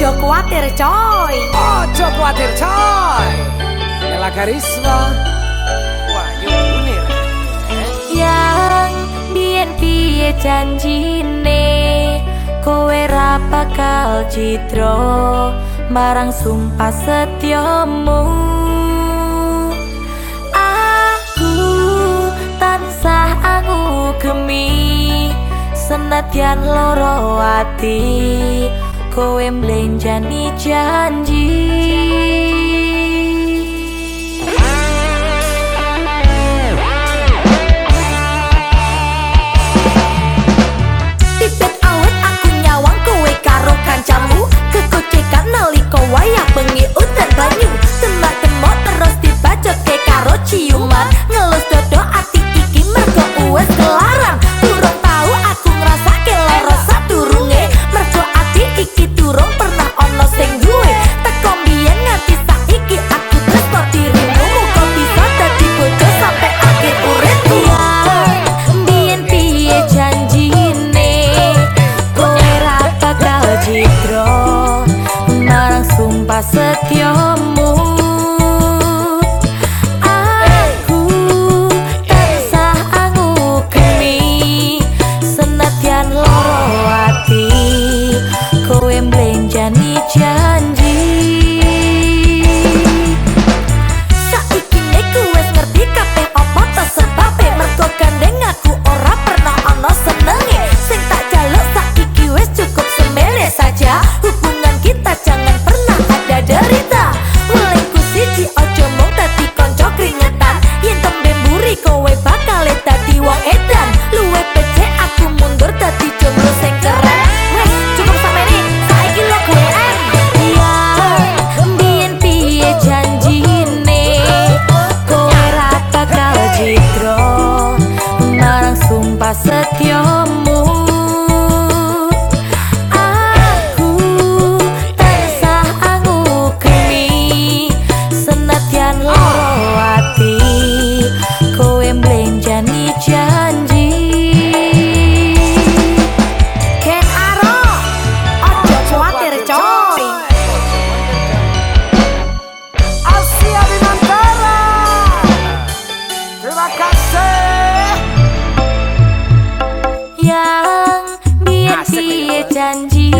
Ojo kuatir coy. Ojo kuatir coy. Nela Karisma. Wahyu Munir Yang bien pie janji janjine? Kowe rapa bakal citro Marang sumpah setiamu. Aku tansah angugemi Senadyan loro hati cô em lên janji janji back your 感じ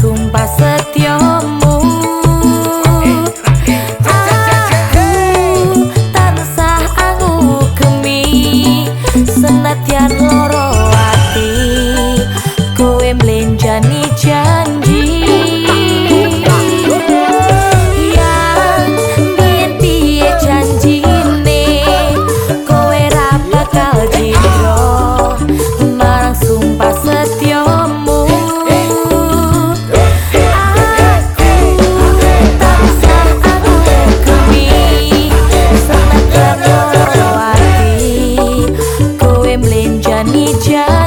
sumpah setiamu saja